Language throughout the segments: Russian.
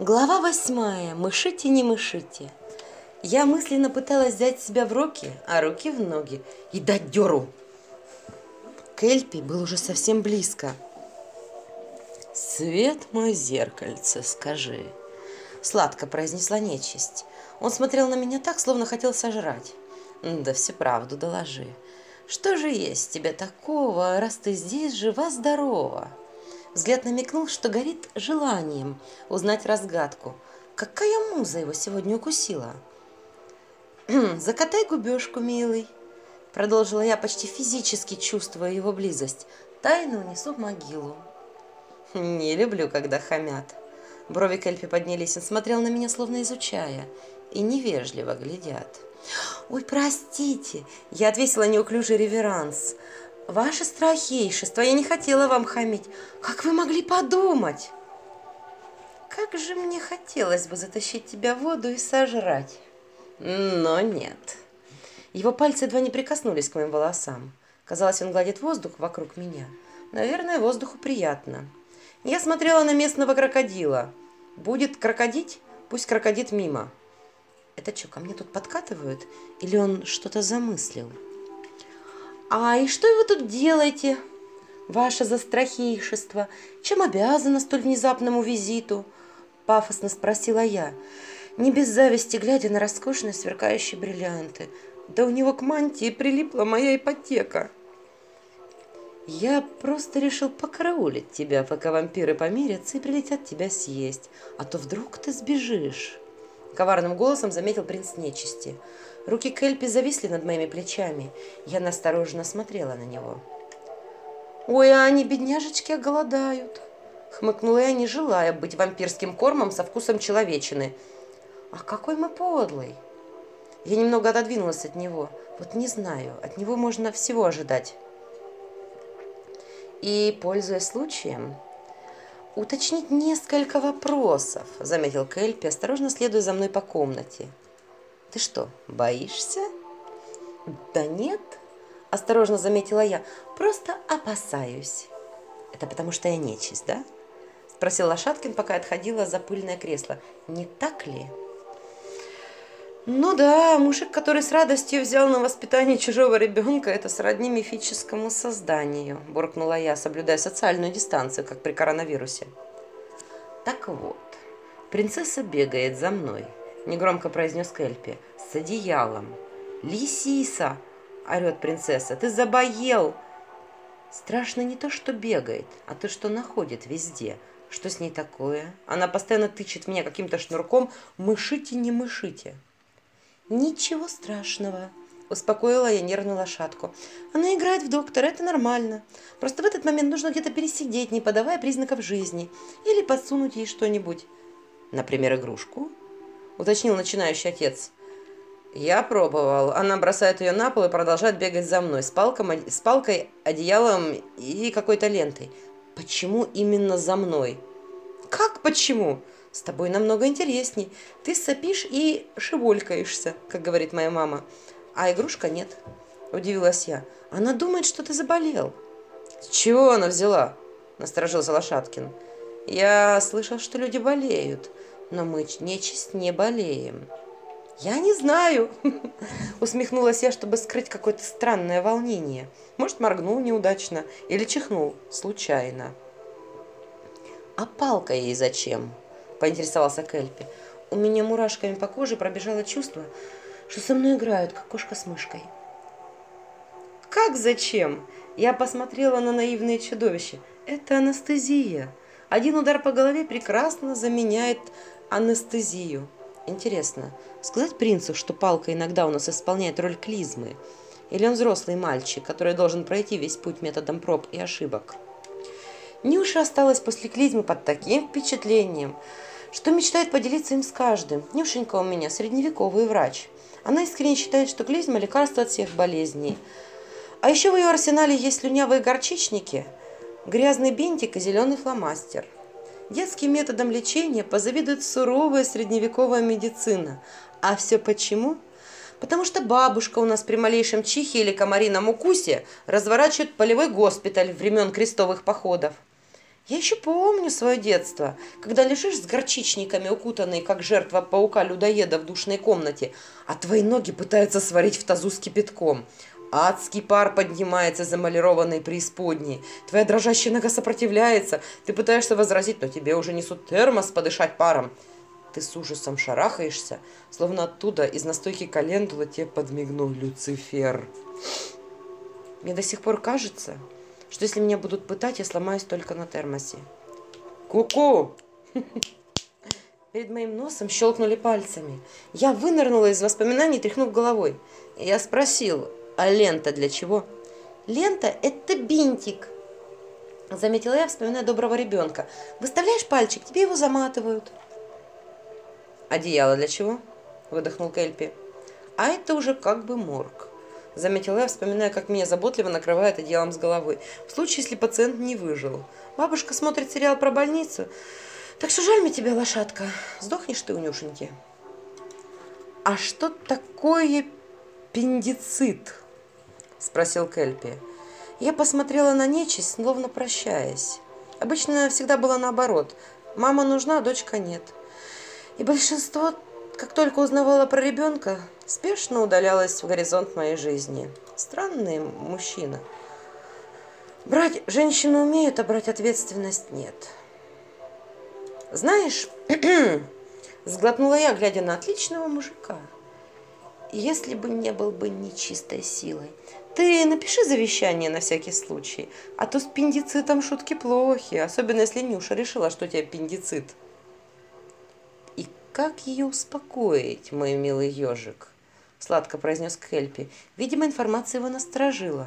Глава восьмая. Мышите, не мышите. Я мысленно пыталась взять себя в руки, а руки в ноги и дать дёру. Кельпи был уже совсем близко. «Свет мой зеркальце, скажи», — сладко произнесла нечисть. Он смотрел на меня так, словно хотел сожрать. «Да все правду доложи. Что же есть тебе такого, раз ты здесь жива-здорова?» Взгляд намекнул, что горит желанием узнать разгадку. Какая муза его сегодня укусила? «Закатай губежку, милый», — продолжила я, почти физически чувствуя его близость. «Тайну унесу в могилу». «Не люблю, когда хамят». Брови Кельпи поднялись, он смотрел на меня, словно изучая, и невежливо глядят. «Ой, простите!» Я отвесила неуклюжий реверанс. «Ваше страхейшество, я не хотела вам хамить. Как вы могли подумать?» «Как же мне хотелось бы затащить тебя в воду и сожрать!» Но нет. Его пальцы едва не прикоснулись к моим волосам. Казалось, он гладит воздух вокруг меня. Наверное, воздуху приятно. Я смотрела на местного крокодила. Будет крокодить, пусть крокодит мимо. Это что, ко мне тут подкатывают? Или он что-то замыслил? «А и что вы тут делаете, ваше застрахейшество? Чем обязана столь внезапному визиту?» Пафосно спросила я, не без зависти глядя на роскошные сверкающие бриллианты. Да у него к мантии прилипла моя ипотека. «Я просто решил покараулить тебя, пока вампиры помирятся и прилетят тебя съесть, а то вдруг ты сбежишь». Коварным голосом заметил принц нечисти – Руки Кельпи зависли над моими плечами. Я настороженно смотрела на него. «Ой, а они, бедняжечки, голодают!» Хмыкнула я, не желая быть вампирским кормом со вкусом человечины. «А какой мы подлый!» Я немного отодвинулась от него. Вот не знаю, от него можно всего ожидать. И, пользуясь случаем, уточнить несколько вопросов, заметил Кельпи, осторожно следуя за мной по комнате. Ты что, боишься? Да нет, осторожно заметила я. Просто опасаюсь. Это потому что я нечисть, да? Спросил Лошадкин, пока отходила за пыльное кресло. Не так ли? Ну да, мужик, который с радостью взял на воспитание чужого ребенка, это сродни мифическому созданию, буркнула я, соблюдая социальную дистанцию, как при коронавирусе. Так вот, принцесса бегает за мной, негромко произнес Кельпи, с одеялом. «Лисиса!» – орет принцесса. «Ты забоел!» Страшно не то, что бегает, а то, что находит везде. Что с ней такое? Она постоянно тычет меня каким-то шнурком. «Мышите, не мышите!» «Ничего страшного!» Успокоила я нервную лошадку. Она играет в доктора, это нормально. Просто в этот момент нужно где-то пересидеть, не подавая признаков жизни. Или подсунуть ей что-нибудь. Например, игрушку? Уточнил начинающий отец. Я пробовал. Она бросает ее на пол и продолжает бегать за мной с, палком, с палкой, одеялом и какой-то лентой. Почему именно за мной? Как почему? С тобой намного интересней. Ты сопишь и шевулькаешься, как говорит моя мама. А игрушка нет. Удивилась я. Она думает, что ты заболел. С чего она взяла? Насторожился Лошадкин. Я слышал, что люди болеют но мы нечисть не болеем. «Я не знаю», — усмехнулась я, чтобы скрыть какое-то странное волнение. Может, моргнул неудачно или чихнул случайно. «А палка ей зачем?» — поинтересовался Кельпи. У меня мурашками по коже пробежало чувство, что со мной играют, как кошка с мышкой. «Как зачем?» Я посмотрела на наивное чудовище. «Это анестезия. Один удар по голове прекрасно заменяет анестезию. Интересно, сказать принцу, что палка иногда у нас исполняет роль клизмы? Или он взрослый мальчик, который должен пройти весь путь методом проб и ошибок? Нюша осталась после клизмы под таким впечатлением, что мечтает поделиться им с каждым. Нюшенька у меня средневековый врач. Она искренне считает, что клизма – лекарство от всех болезней. А еще в ее арсенале есть слюнявые горчичники, грязный бинтик и зеленый фломастер – Детским методом лечения позавидует суровая средневековая медицина. А все почему? Потому что бабушка у нас при малейшем чихе или комарином укусе разворачивает полевой госпиталь времен крестовых походов. Я еще помню свое детство, когда лежишь с горчичниками, укутанный, как жертва паука-людоеда в душной комнате, а твои ноги пытаются сварить в тазу с кипятком. Адский пар поднимается за малированной преисподней. Твоя дрожащая нога сопротивляется. Ты пытаешься возразить, но тебе уже несут термос подышать паром. Ты с ужасом шарахаешься, словно оттуда из настойки календулы тебе подмигнул Люцифер. Мне до сих пор кажется, что если меня будут пытать, я сломаюсь только на термосе. Ку-ку! Перед моим носом щелкнули пальцами. Я вынырнула из воспоминаний, тряхнув головой. Я спросил, а лента для чего? Лента – это бинтик. Заметила я, вспоминая доброго ребенка. Выставляешь пальчик, тебе его заматывают. Одеяло для чего? Выдохнул Кельпи. А это уже как бы морг заметила я, вспоминая, как меня заботливо накрывает одеялом с головой. В случае, если пациент не выжил. Бабушка смотрит сериал про больницу. Так что жаль мне тебя, лошадка. Сдохнешь ты у Нюшеньки. А что такое пендицит? Спросил Кельпи. Я посмотрела на нечисть, словно прощаясь. Обычно всегда было наоборот. Мама нужна, дочка нет. И большинство как только узнавала про ребенка, спешно удалялась в горизонт моей жизни. Странный мужчина. Брать женщину умеют, а брать ответственность нет. Знаешь, сглотнула я, глядя на отличного мужика. Если бы не был бы нечистой силой. Ты напиши завещание на всякий случай, а то с пендицитом шутки плохи, особенно если Нюша решила, что у тебя пендицит как ее успокоить, мой милый ежик?» Сладко произнес Кельпи. Видимо, информация его насторожила.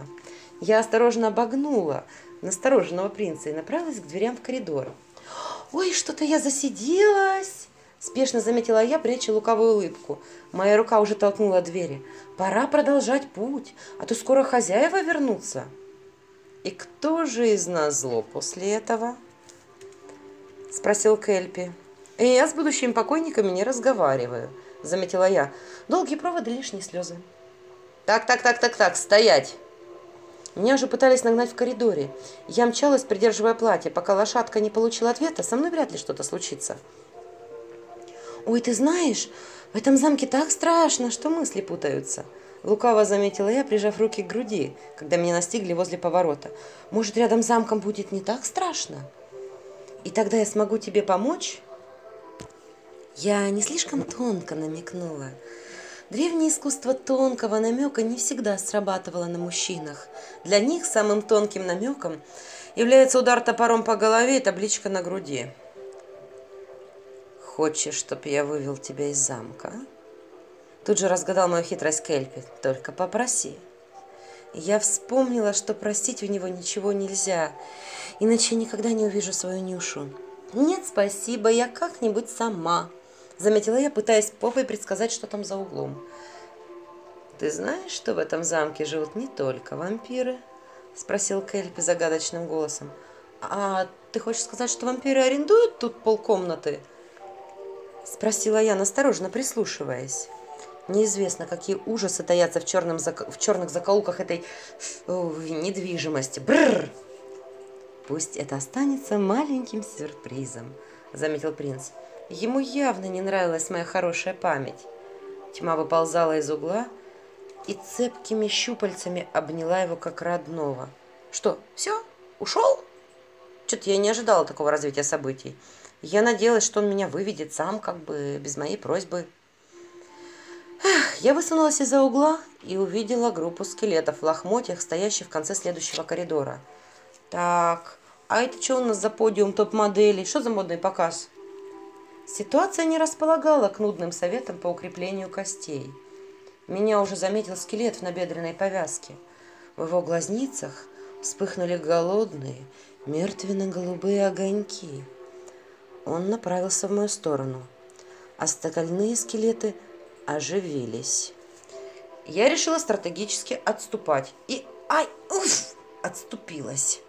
Я осторожно обогнула настороженного принца и направилась к дверям в коридор. «Ой, что-то я засиделась!» Спешно заметила я, пряча лукавую улыбку. Моя рука уже толкнула двери. «Пора продолжать путь, а то скоро хозяева вернутся». «И кто же из нас зло после этого?» Спросил Кельпи. И я с будущими покойниками не разговариваю, заметила я. Долгие проводы, лишние слезы. Так, так, так, так, так, стоять! Меня уже пытались нагнать в коридоре. Я мчалась, придерживая платье. Пока лошадка не получила ответа, со мной вряд ли что-то случится. «Ой, ты знаешь, в этом замке так страшно, что мысли путаются». Лукаво заметила я, прижав руки к груди, когда меня настигли возле поворота. «Может, рядом с замком будет не так страшно? И тогда я смогу тебе помочь?» Я не слишком тонко намекнула. Древнее искусство тонкого намека не всегда срабатывало на мужчинах. Для них самым тонким намеком является удар топором по голове и табличка на груди. «Хочешь, чтоб я вывел тебя из замка?» Тут же разгадал мою хитрость Кельпи. «Только попроси». Я вспомнила, что просить у него ничего нельзя, иначе никогда не увижу свою Нюшу. «Нет, спасибо, я как-нибудь сама», Заметила я, пытаясь попой предсказать, что там за углом. «Ты знаешь, что в этом замке живут не только вампиры?» Спросил Кельпи загадочным голосом. «А ты хочешь сказать, что вампиры арендуют тут полкомнаты?» Спросила я, настороженно прислушиваясь. Неизвестно, какие ужасы таятся в, черном, в черных закоулках этой о, недвижимости. Бррр! «Пусть это останется маленьким сюрпризом», — заметил принц. Ему явно не нравилась моя хорошая память. Тьма выползала из угла и цепкими щупальцами обняла его как родного. «Что, все? Ушел?» Что-то я не ожидала такого развития событий. Я надеялась, что он меня выведет сам, как бы без моей просьбы. Я высунулась из-за угла и увидела группу скелетов в лохмотьях, стоящих в конце следующего коридора. Так, а это что у нас за подиум топ-моделей? Что за модный показ? Ситуация не располагала к нудным советам по укреплению костей. Меня уже заметил скелет в набедренной повязке. В его глазницах вспыхнули голодные, мертвенно-голубые огоньки. Он направился в мою сторону. Остальные скелеты оживились. Я решила стратегически отступать. И, ай, уф, отступилась.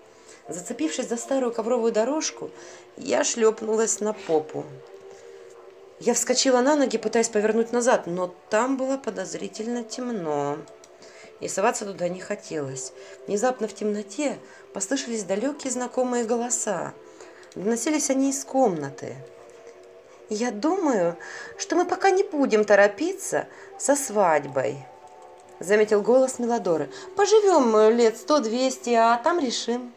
Зацепившись за старую ковровую дорожку, я шлепнулась на попу. Я вскочила на ноги, пытаясь повернуть назад, но там было подозрительно темно. И соваться туда не хотелось. Внезапно в темноте послышались далекие знакомые голоса. Доносились они из комнаты. «Я думаю, что мы пока не будем торопиться со свадьбой», — заметил голос Мелодоры. «Поживем лет сто-двести, а там решим».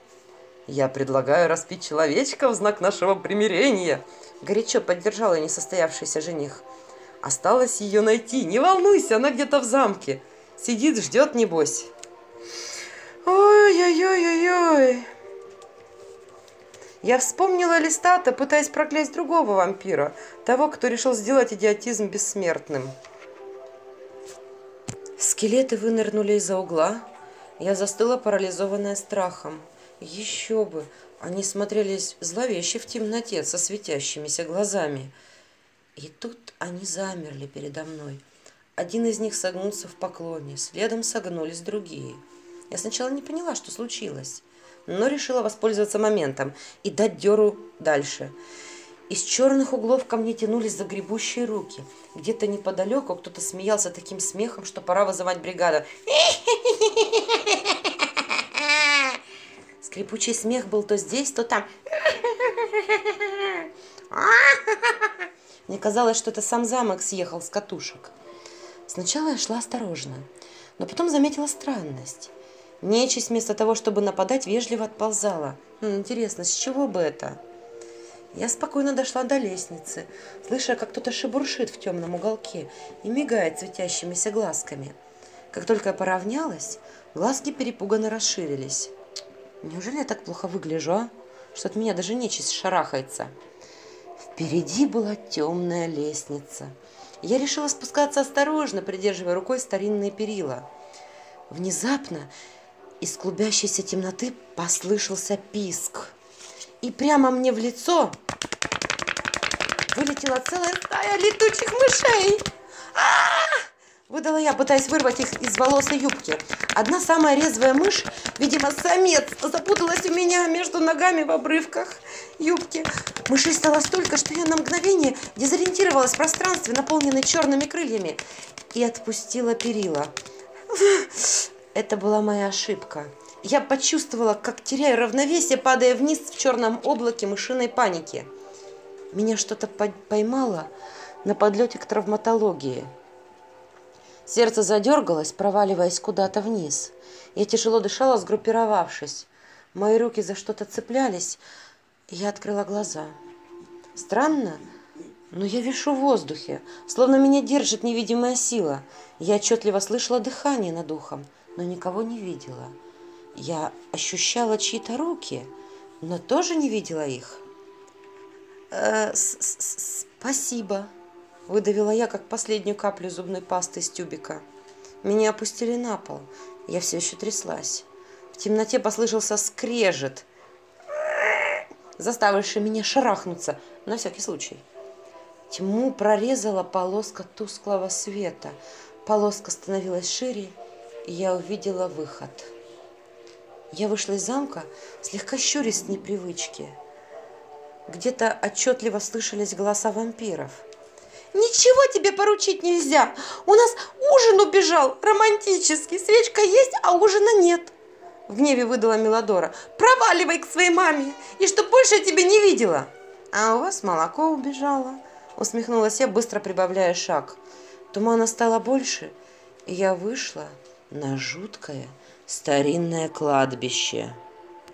«Я предлагаю распить человечка в знак нашего примирения», — горячо поддержал ее несостоявшийся жених. «Осталось ее найти. Не волнуйся, она где-то в замке. Сидит, ждет, небось». «Ой-ой-ой-ой-ой!» Я вспомнила Листата, пытаясь проклясть другого вампира, того, кто решил сделать идиотизм бессмертным. Скелеты вынырнули из-за угла. Я застыла, парализованная страхом. Еще бы! Они смотрелись зловеще в темноте, со светящимися глазами. И тут они замерли передо мной. Один из них согнулся в поклоне, следом согнулись другие. Я сначала не поняла, что случилось но решила воспользоваться моментом и дать дёру дальше. Из черных углов ко мне тянулись загребущие руки. Где-то неподалеку кто-то смеялся таким смехом, что пора вызывать бригаду. Скрипучий смех был то здесь, то там. Мне казалось, что это сам замок съехал с катушек. Сначала я шла осторожно, но потом заметила странность. Нечисть вместо того, чтобы нападать, вежливо отползала. Хм, интересно, с чего бы это? Я спокойно дошла до лестницы, слыша, как кто-то шебуршит в темном уголке и мигает светящимися глазками. Как только я поравнялась, глазки перепуганно расширились. Неужели я так плохо выгляжу, а? Что от меня даже нечисть шарахается. Впереди была темная лестница. Я решила спускаться осторожно, придерживая рукой старинные перила. Внезапно из клубящейся темноты послышался писк. И прямо мне в лицо вылетела целая стая летучих мышей. А-а-а! Выдала я, пытаясь вырвать их из волос и юбки. Одна самая резвая мышь, видимо, самец, запуталась у меня между ногами в обрывках юбки. Мышей стало столько, что я на мгновение дезориентировалась в пространстве, наполненной черными крыльями, и отпустила перила. Это была моя ошибка. Я почувствовала, как теряю равновесие, падая вниз в черном облаке мышиной паники. Меня что-то поймало на подлете к травматологии. Сердце задергалось, проваливаясь куда-то вниз. Я тяжело дышала, сгруппировавшись. Мои руки за что-то цеплялись, я открыла глаза. Странно, но я вишу в воздухе, словно меня держит невидимая сила. Я отчетливо слышала дыхание над ухом но никого не видела. Я ощущала чьи-то руки, но тоже не видела их. «Э, «Спасибо», – выдавила я, как последнюю каплю зубной пасты из тюбика. Меня опустили на пол. Я все еще тряслась. В темноте послышался скрежет, заставивший меня шарахнуться, на всякий случай. Тьму прорезала полоска тусклого света. Полоска становилась шире я увидела выход. Я вышла из замка, слегка щурясь с непривычки. Где-то отчетливо слышались голоса вампиров. «Ничего тебе поручить нельзя! У нас ужин убежал, романтический, свечка есть, а ужина нет!» В гневе выдала Мелодора. «Проваливай к своей маме, и чтоб больше я тебя не видела!» «А у вас молоко убежало!» Усмехнулась я, быстро прибавляя шаг. Тумана стало больше, и я вышла на жуткое старинное кладбище.